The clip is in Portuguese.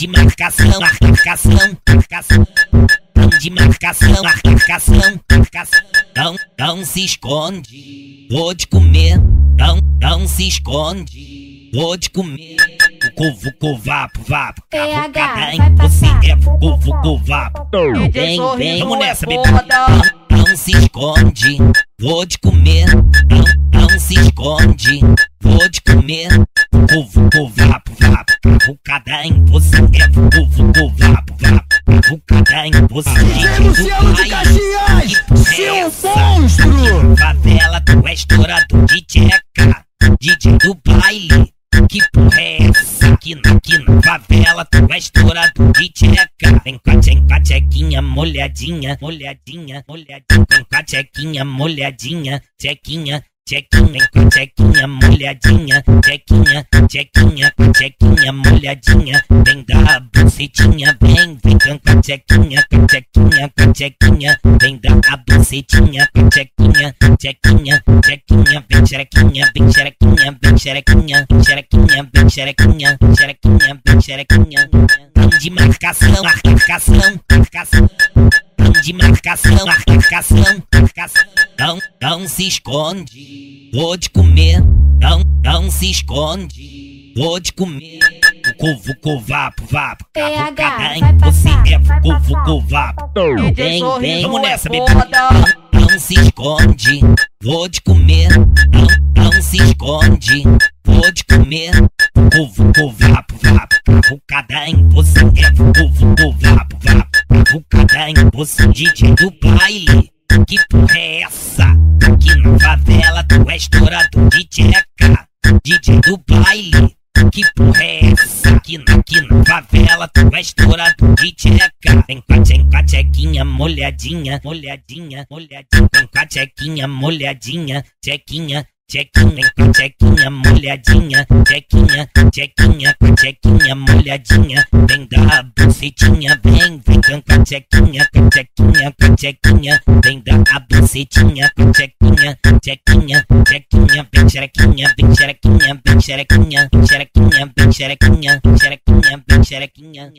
de marcação, marcação, marcação. De marcação, marcação, marcação. Não, não se esconde, vou te comer. Não, não se esconde, vou te comer. Vucu, vucu, vapo, vapo. PH, vai você passar. é vucu, vucu, vapo. Vem, vem, vamos nessa, bebê. Não, não se esconde, vou te comer. Não, não se esconde, Cavucada em você é vucu, vucu, vapo, vapo. Cavucada em você. DJ Luciano de Caxias, seu monstro! Favela, tu é estourador de tcheca. DJ do baile. Que porra é essa? Aqui na, aqui na favela, tu é estourador de tcheca. Vem com a, com a tchequinha molhadinha, molhadinha, molhadinha. Vem com a tchequinha molhadinha, tchequinha. Tchequinha, vem com a tchequinha molhadinha, tchequinha, tchequinha, com a tchequinha molhadinha, vem da bucetinha, vem, vem com a tchequinha, com a tchequinha, com a tchequinha, vem da bucetinha, com a tchequinha, tchequinha, tchequinha, vem xerequinha, vem xerequinha, vem xerequinha, xerequinha, vem xerequinha, xerequinha, vem xerequinha, de marcação, marcação, marcação de marcação, marcação, marcação. Não, não se esconde, vou te comer. Não, não se esconde, vou te comer. Vucu, vucu, vapo, vapo. Vai você é vucu, vucu, vapo. Vem, vem, vamos nessa, bebê. Não, não se esconde, vou te comer. Não, não se esconde, vou te comer. Vucu, vucu, vapo, vapo. Cavucada em você é vucu, vucu, vapo, em você, DJ do baile. Que porra é essa? Aqui na favela tu é estourador de tcheca. DJ do baile. Que porra é essa? Aqui na, aqui na favela tu é estourador de tcheca. Vem com a tchequinha molhadinha, molhadinha, molhadinha. Vem com a tchequinha molhadinha, tchequinha. Tchequinha, vem com a tchequinha molhadinha, tchequinha, tchequinha, com a tchequinha molhadinha, vem da bucetinha, vem, vem com a tchequinha, com a tchequinha, com a tchequinha, vem da bucetinha, com a tchequinha, tchequinha, tchequinha, vem xerequinha, vem xerequinha, vem xerequinha, xerequinha, vem xerequinha, xerequinha, vem xerequinha.